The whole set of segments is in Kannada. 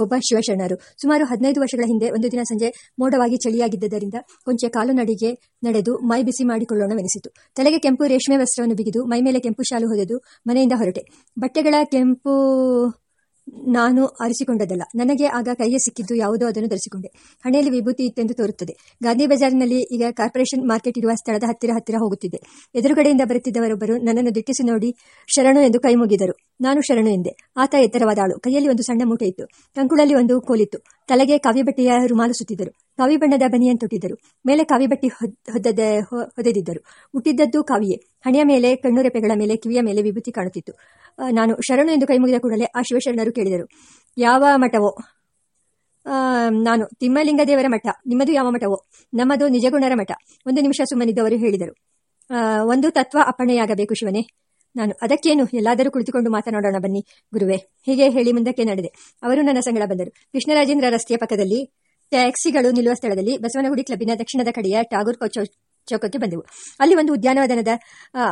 ಒಬ್ಬ ಶಿವಶರಣರು. ಸುಮಾರು ಹದಿನೈದು ವರ್ಷಗಳ ಹಿಂದೆ ಒಂದು ದಿನ ಸಂಜೆ ಮೋಡವಾಗಿ ಚಳಿಯಾಗಿದ್ದರಿಂದ ಕೊಂಚ ಕಾಲು ನಡಿಗೆ ನಡೆದು ಮೈ ಬಿಸಿ ಮಾಡಿಕೊಳ್ಳೋಣವೆನಿಸಿತು. ತಲೆಗೆ ಕೆಂಪು ರೇಷ್ಮೆ ವಸ್ತ್ರವನ್ನು ಬಿಗಿದು ಮೈ ಮೇಲೆ ಕೆಂಪು ಶಾಲು ಹೊದೆದು ಮನೆಯಿಂದ ಹೊರಟೆ. ಬಟ್ಟೆಗಳ ಕೆಂಪು ನಾನು ಆರಿಸಿಕೊಂಡದ್ದಲ್ಲ. ನನಗೆ ಆಗ ಕೈಗೆ ಸಿಕ್ಕಿದ್ದು ಯಾವುದೋ ಅದನ್ನು ಧರಿಸಿಕೊಂಡೆ. ಹಣೆಯಲ್ಲಿ ವಿಭೂತಿ ಇತ್ತೆಂದು ತೋರುತ್ತದೆ. ಗಾಂಧಿ ಬಜಾರ್ನಲ್ಲಿ ಈಗ ಕಾರ್ಪೊರೇಷನ್ ಮಾರ್ಕೆಟ್ ಇರುವ ಸ್ಥಳದ ಹತ್ತಿರ ಹತ್ತಿರ ಹೋಗುತ್ತಿದ್ದೆ ಎದುರುಗಡೆಯಿಂದ ಬರುತ್ತಿದ್ದವರೊಬ್ಬರು ನನ್ನನ್ನು ದಿಟ್ಟಿಸಿ ನೋಡಿ ಶರಣು ಎಂದು ಕೈ ಮುಗಿದರು. ನಾನು ಶರಣು ಎಂದೆ. ಆತ ಎತ್ತರವಾದ ಆಳು. ಕೈಯಲ್ಲಿ ಒಂದು ಸಣ್ಣ ಮೂಟೆ ಇತ್ತು. ಕಂಕುಳಲ್ಲಿ ಒಂದು ಕೋಲಿತ್ತು. ತಲೆಗೆ ಕಾವಿಬಟ್ಟೆಯ ರುಮಾಲು ಸುತ್ತಿದ್ದರು. ಕಾವಿ ಬಣ್ಣದ ಬನಿಯನ್ನು ತೊಟ್ಟಿದ್ದರು. ಮೇಲೆ ಕಾವಿಬಟ್ಟಿ ಹೊದ್ದದ ಹೊದೆದಿದ್ದರು. ಹುಟ್ಟಿದ್ದದ್ದು ಕಾವಿಯೇ. ಹಣೆಯ ಮೇಲೆ ಕಣ್ಣುರೆಪೆಗಳ ಮೇಲೆ ಕಿವಿಯ ಮೇಲೆ ವಿಭೂತಿ ಕಾಣುತ್ತಿತ್ತು. ನಾನು ಶರಣು ಎಂದು ಕೈ ಮುಗಿದ ಕೂಡಲೇ ಆ ಶಿವಶರಣರು ಕೇಳಿದರು. ಯಾವ ಮಠವೋ? ನಾನು ತಿಮ್ಮಲಿಂಗ ದೇವರ ಮಠ, ನಿಮ್ಮದು ಯಾವ ಮಠವೋ? ನಮ್ಮದು ನಿಜಗುಣರ ಮಠ, ಒಂದು ನಿಮಿಷ ಸುಮ್ಮನಿದ್ದವರು ಹೇಳಿದರು. ಒಂದು ತತ್ವ ಅಪ್ಪಣೆಯಾಗಬೇಕು ಶಿವನೇ. ನಾನು ಅದಕ್ಕೇನು ಎಲ್ಲಾದರೂ ಕುಳಿತುಕೊಂಡು ಮಾತನಾಡೋಣ ಬನ್ನಿ, ಗುರುವೆ. ಹೀಗೆ ಹೇಳಿ ಮುಂದಕ್ಕೆ ನಡೆದೆ. ಅವರು ನನ್ನ ಸಂಗಡ ಬಂದರು. ಕೃಷ್ಣರಾಜೇಂದ್ರ ರಸ್ತೆಯ ಪಕ್ಕದಲ್ಲಿ ಟ್ಯಾಕ್ಸಿಗಳು ನಿಲ್ಲುವ ಸ್ಥಳದಲ್ಲಿ ಬಸವನಗುಡಿ ಕ್ಲಬ್ನ ದಕ್ಷಿಣದ ಕಡೆಯ ಟಾಗೂರ್ ಚೌಕಕ್ಕೆ ಬಂದೆವು. ಅಲ್ಲಿ ಒಂದು ಉದ್ಯಾನವನದ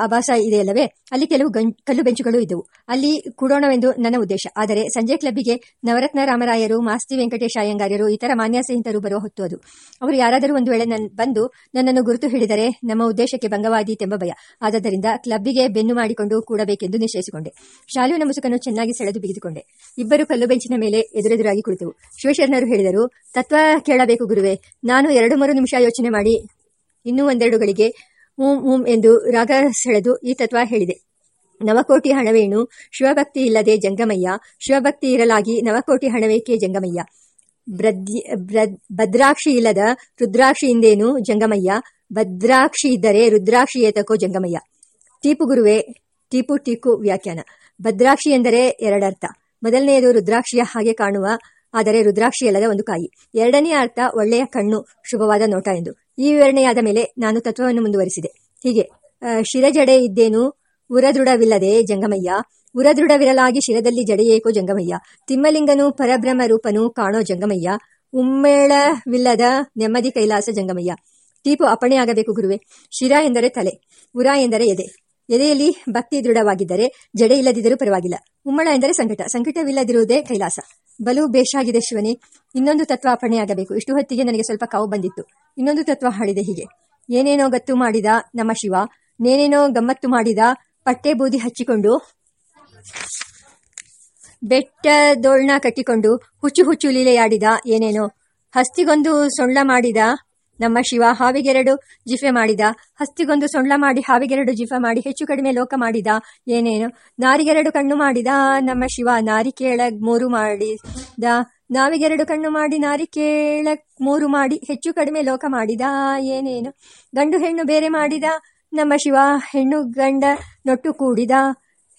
ಆಭಾಸ ಇದೆಯಲ್ಲವೇ? ಅಲ್ಲಿ ಕೆಲವು ಕಲ್ಲು ಬೆಂಚುಗಳು ಇದ್ದವು. ಅಲ್ಲಿ ಕೂಡೋಣವೆಂದು ನನ್ನ ಉದ್ದೇಶ. ಆದರೆ ಸಂಜೆ ಕ್ಲಬ್ಬಿಗೆ ನವರತ್ನ ರಾಮರಾಯರು, ಮಾಸ್ತಿ ವೆಂಕಟೇಶ ಅಯ್ಯಂಗಾರ್ಯರು, ಇತರ ಮಾನ್ಯ ಸ್ನೇಹಿತರು ಬರುವ ಹೊತ್ತು ಅದು. ಅವರು ಯಾರಾದರೂ ಒಂದು ವೇಳೆ ಬಂದು ನನ್ನನ್ನು ಗುರುತು ಹಿಡಿದರೆ ನಮ್ಮ ಉದ್ದೇಶಕ್ಕೆ ಭಂಗವಾದೀತೆಂಬ ಭಯ. ಆದ್ದರಿಂದ ಕ್ಲಬ್ಬಿಗೆ ಬೆನ್ನು ಮಾಡಿಕೊಂಡು ಕೂಡಬೇಕೆಂದು ನಿಶ್ಚಯಿಸಿಕೊಂಡೆ. ಶಾಲುವಿನ ಮುಸುಕನ್ನು ಚೆನ್ನಾಗಿ ಸೆಳೆದು ಬಿಗಿದುಕೊಂಡೆ. ಇಬ್ಬರು ಕಲ್ಲು ಬೆಂಚಿನ ಮೇಲೆ ಎದುರೆದುರಾಗಿ ಕುಳಿತೆವು. ಶಿವಶರಣರು ಹೇಳಿದರು, ತತ್ವ ಕೇಳಬೇಕು ಗುರುವೆ. ನಾನು ಎರಡು ಮೂರು ನಿಮಿಷ ಯೋಚನೆ ಮಾಡಿ ಇನ್ನೂ ಒಂದೆರಡು ಗಳಿಗೆ ಹೂಂ ಹೂಂ ಎಂದು ರಾಗ ಸೆಳೆದು ಈ ತತ್ವ ಹೇಳಿದೆ. ನವಕೋಟಿ ಹಣವೇನು ಶಿವಭಕ್ತಿ ಇಲ್ಲದೆ ಜಂಗಮಯ್ಯ, ಶಿವಭಕ್ತಿ ಇರಲಾಗಿ ನವಕೋಟಿ ಹಣವೇಕೆ ಜಂಗಮಯ್ಯ? ಭದ್ರಾಕ್ಷಿ ಇಲ್ಲದ ರುದ್ರಾಕ್ಷಿ ಇಂದೇನು ಜಂಗಮಯ್ಯ? ಭದ್ರಾಕ್ಷಿ ಇದ್ದರೆ ರುದ್ರಾಕ್ಷಿ ಏತಕೋ ಜಂಗಮಯ್ಯ? ಟೀಪು ಗುರುವೆ, ಟೀಪು ಟೀಕು ವ್ಯಾಖ್ಯಾನ. ಭದ್ರಾಕ್ಷಿ ಎಂದರೆ ಎರಡರ್ಥ. ಮೊದಲನೆಯದು ರುದ್ರಾಕ್ಷಿಯ ಹಾಗೆ ಕಾಣುವ, ಆದರೆ ರುದ್ರಾಕ್ಷಿ ಅಲ್ಲದ ಒಂದು ಕಾಯಿ. ಎರಡನೇ ಅರ್ಥ ಒಳ್ಳೆಯ ಕಣ್ಣು, ಶುಭವಾದ ನೋಟ ಎಂದು. ಈ ವಿವರಣೆಯಾದ ಮೇಲೆ ನಾನು ತತ್ವವನ್ನು ಮುಂದುವರಿಸಿದೆ. ಹೀಗೆ ಶಿರಜಡೆ ಇದ್ದೇನು? ಉರದೃಢವಿಲ್ಲದೆ ಜಂಗಮಯ್ಯ. ಉರದೃಢವಿರಲಾಗಿ ಶಿರದಲ್ಲಿ ಜಡೆಯೇಕೋ ಜಂಗಮಯ್ಯ. ತಿಮ್ಮಲಿಂಗನು ಪರಬ್ರಹ್ಮ ರೂಪನು ಕಾಣೋ ಜಂಗಮಯ್ಯ. ಉಮ್ಮೇಳವಿಲ್ಲದ ನೆಮ್ಮದಿ ಕೈಲಾಸ ಜಂಗಮಯ್ಯ. ಟೀಪು ಆಗಬೇಕು ಗುರುವೆ. ಶಿರ ಎಂದರೆ ತಲೆ, ಉರ ಎಂದರೆ ಎದೆ. ಎದೆಯಲ್ಲಿ ಭಕ್ತಿ ದೃಢವಾಗಿದ್ದರೆ ಜಡೆ ಇಲ್ಲದಿದ್ದರೂ ಪರವಾಗಿಲ್ಲ. ಉಮ್ಮಳ ಎಂದರೆ ಸಂಕಟ. ಸಂಕಟವಿಲ್ಲದಿರುವುದೇ ಕೈಲಾಸ. ಬಲು ಬೇಷಾಗಿದೆ ಶಿವನಿ. ಇನ್ನೊಂದು ತತ್ವ ಅಪಣೆಯಾಗಬೇಕು. ಇಷ್ಟು ಹೊತ್ತಿಗೆ ನನಗೆ ಸ್ವಲ್ಪ ಕಾವು ಬಂದಿತ್ತು. ಇನ್ನೊಂದು ತತ್ವ ಹಾಡಿದೆ ಹೀಗೆ. ಏನೇನೋ ಗತ್ತು ಮಾಡಿದ ನಮ್ಮ ಶಿವ. ನೇನೇನೋ ಗಮ್ಮತ್ತು ಮಾಡಿದ ಪಟ್ಟೆ ಬೂದಿ ಹಚ್ಚಿಕೊಂಡು ಬೆಟ್ಟದೋಳ್ನ ಕಟ್ಟಿಕೊಂಡು ಹುಚ್ಚು ಹುಚ್ಚು ಲೀಲೆಯಾಡಿದ ಏನೇನೋ ಹಸ್ತಿಗೊಂದು ಸೊಳ್ಳ ಮಾಡಿದ ನಮ್ಮ ಶಿವ ಹಾವಿಗೆರಡು ಜಿಫೆ ಮಾಡಿದ, ಹಸ್ತಿಗೊಂದು ಸೊಳ್ಳ ಮಾಡಿ ಹಾವಿಗೆರಡು ಜಿಫೆ ಮಾಡಿ, ಹೆಚ್ಚು ಕಡಿಮೆ ಲೋಕ ಮಾಡಿದ, ಏನೇನು? ನಾರಿಗೆರಡು ಕಣ್ಣು ಮಾಡಿದ, ನಮ್ಮ ಶಿವ ನಾರಿ ಕೇಳಗ್ ಮೂರು ಮಾಡಿದ. ನಾವಿಗೆರಡು ಕಣ್ಣು ಮಾಡಿ, ನಾರಿ ಕೇಳಕ್ ಮೂರು ಮಾಡಿ, ಹೆಚ್ಚು ಕಡಿಮೆ ಲೋಕ ಮಾಡಿದ, ಏನೇನು? ಗಂಡು ಹೆಣ್ಣು ಬೇರೆ ಮಾಡಿದ, ನಮ್ಮ ಶಿವ ಹೆಣ್ಣು ಗಂಡ ನೊಟ್ಟು ಕೂಡಿದ.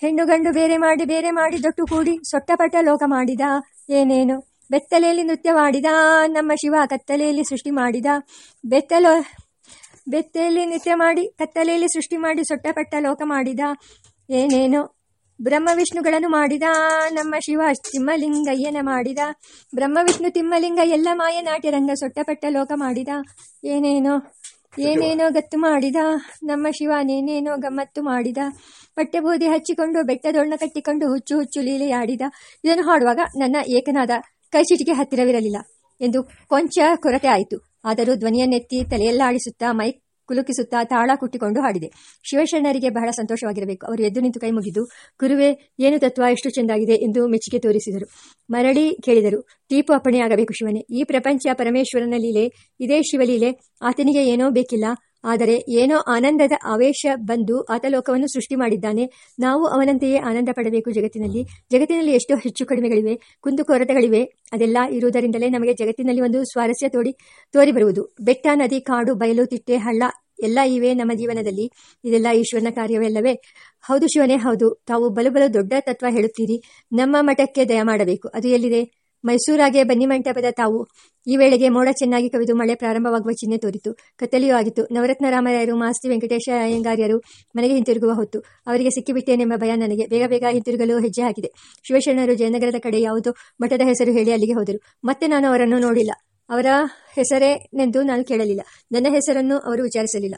ಹೆಣ್ಣು ಗಂಡು ಬೇರೆ ಮಾಡಿ ಬೇರೆ ಮಾಡಿ ದೊಟ್ಟು ಕೂಡಿ, ಸೊಟ್ಟಪಟ್ಟ ಲೋಕ ಮಾಡಿದ, ಏನೇನು? ಬೆತ್ತಲೆಯಲ್ಲಿ ನೃತ್ಯ ಮಾಡಿದ, ನಮ್ಮ ಶಿವ ಕತ್ತಲೆಯಲ್ಲಿ ಸೃಷ್ಟಿ ಮಾಡಿದ, ಬೆತ್ತಲ ಬೆತ್ತೆಯಲ್ಲಿ ನೃತ್ಯ ಮಾಡಿ, ಕತ್ತಲೆಯಲ್ಲಿ ಸೃಷ್ಟಿ ಮಾಡಿ ಸೊಟ್ಟಪಟ್ಟ ಲೋಕ ಮಾಡಿದ, ಏನೇನೋ ಬ್ರಹ್ಮ ವಿಷ್ಣುಗಳನ್ನು ಮಾಡಿದ, ನಮ್ಮ ಶಿವ ತಿಮ್ಮಲಿಂಗಯ್ಯನ ಮಾಡಿದ ಬ್ರಹ್ಮ ವಿಷ್ಣು ತಿಮ್ಮಲಿಂಗ ಎಲ್ಲ ಮಾಯ ನಾಟ್ಯ ರಂಗ ಸೊಟ್ಟಪಟ್ಟ ಲೋಕ ಮಾಡಿದ, ಏನೇನೋ ಏನೇನೋ ಗತ್ತು ಮಾಡಿದ, ನಮ್ಮ ಶಿವ ನೇನೇನೋ ಗಮ್ಮತ್ತು ಮಾಡಿದ ಪಟ್ಟೆ ಬೂದಿ ಹಚ್ಚಿಕೊಂಡು ಬೆಟ್ಟದೊಣ್ಣ ಕಟ್ಟಿಕೊಂಡು ಹುಚ್ಚು ಹುಚ್ಚು ಲೀಲೆಯಾಡಿದ, ಇದನ್ನು ಹಾಡುವಾಗ ನನ್ನ ಏಕನಾದ ಕೈ ಚಿಟಿಕೆ ಹತ್ತಿರವಿರಲಿಲ್ಲ ಎಂದು ಕೊಂಚ ಕೊರತೆ ಆಯಿತು. ಆದರೂ ಧ್ವನಿಯನ್ನೆತ್ತಿ ತಲೆಯಲ್ಲಾಡಿಸುತ್ತಾ, ಮೈ ಕುಲುಕಿಸುತ್ತಾ ತಾಳ ಕುಟ್ಟಿಕೊಂಡು ಹಾಡಿದೆ. ಶಿವಶರಣರಿಗೆ ಬಹಳ ಸಂತೋಷವಾಗಿರಬೇಕು. ಅವರು ಎದ್ದು ನಿಂತು ಕೈ ಮುಗಿದು, ಗುರುವೆ, ಏನು ತತ್ವ? ಎಷ್ಟು ಚೆಂದಾಗಿದೆ? ಎಂದು ಮೆಚ್ಚುಗೆ ತೋರಿಸಿದರು. ಮರಳಿ ಕೇಳಿದರು ದೀಪು ಅಪ್ಪಣೆಯಾಗಬೇಕು ಶಿವನೇ. ಈ ಪ್ರಪಂಚ ಪರಮೇಶ್ವರನ ಲೀಲೆ, ಇದೇ ಶಿವಲೀಲೆ. ಆತನಿಗೆ ಏನೋ ಬೇಕಿಲ್ಲ. ಆದರೆ ಏನೋ ಆನಂದದ ಆವೇಶ ಬಂದು ಆತ ಲೋಕವನ್ನು ಸೃಷ್ಟಿ ಮಾಡಿದ್ದಾನೆ. ನಾವು ಅವನಂತೆಯೇ ಆನಂದ ಪಡಬೇಕು ಜಗತ್ತಿನಲ್ಲಿ. ಜಗತ್ತಿನಲ್ಲಿ ಎಷ್ಟೋ ಹೆಚ್ಚು ಕಡಿಮೆಗಳಿವೆ ಕುಂದುಕೊರತೆಗಳಿವೆ ಅದೆಲ್ಲ ಇರುವುದರಿಂದಲೇ ನಮಗೆ ಜಗತ್ತಿನಲ್ಲಿ ಒಂದು ಸ್ವಾರಸ್ಯ ತೋಡಿ ತೋರಿ ಬರುವುದು ಬೆಟ್ಟ, ನದಿ, ಕಾಡು, ಬಯಲು, ತಿಟ್ಟೆ, ಹಳ್ಳ ಎಲ್ಲ ಇವೆ ನಮ್ಮ ಜೀವನದಲ್ಲಿ. ಇದೆಲ್ಲ ಈಶ್ವರನ ಕಾರ್ಯವಲ್ಲವೇ ಹೌದು ಶಿವನೇ, ಹೌದು. ತಾವು ಬಲು ಬಲು ದೊಡ್ಡ ತತ್ವ ಹೇಳುತ್ತೀರಿ. ನಮ್ಮ ಮಠಕ್ಕೆ ದಯ ಮಾಡಬೇಕು ಅದು ಎಲ್ಲಿದೆ? ಮೈಸೂರಾಗೆ ಬನ್ನಿ ಮಂಟಪದ ತಾವು. ಈ ವೇಳೆಗೆ ಮೋಡ ಚೆನ್ನಾಗಿ ಕವಿದು ಮಳೆ ಪ್ರಾರಂಭವಾಗುವ ಚಿಹ್ನೆ ತೋರಿತು. ಕತ್ತಲೆಯೂ ಆಗಿತ್ತು. ನವರತ್ನ ರಾಮರಾಯರು, ಮಾಸ್ತಿ ವೆಂಕಟೇಶ ಅಯ್ಯಂಗಾರ್ಯರು ಮನೆಗೆ ಹಿಂತಿರುಗುವ ಹೊತ್ತು ಅವರಿಗೆ ಸಿಕ್ಕಿಬಿಟ್ಟೇನೆಂಬ ಭಯ ನನಗೆ. ಬೇಗ ಬೇಗ ಹಿಂತಿರುಗಲು ಹೆಜ್ಜೆ ಹಾಕಿದೆ. ಶಿವಶರಣರು ಜಯನಗರದ ಕಡೆ ಯಾವುದೋ ಮಠದ ಹೆಸರು ಹೇಳಿ ಅಲ್ಲಿಗೆ ಹೋದರು. ಮತ್ತೆ ನಾನು ಅವರನ್ನು ನೋಡಿಲ್ಲ. ಅವರ ಹೆಸರೇನೆಂದು ನಾನು ಕೇಳಲಿಲ್ಲ. ನನ್ನ ಹೆಸರನ್ನು ಅವರು ವಿಚಾರಿಸಲಿಲ್ಲ.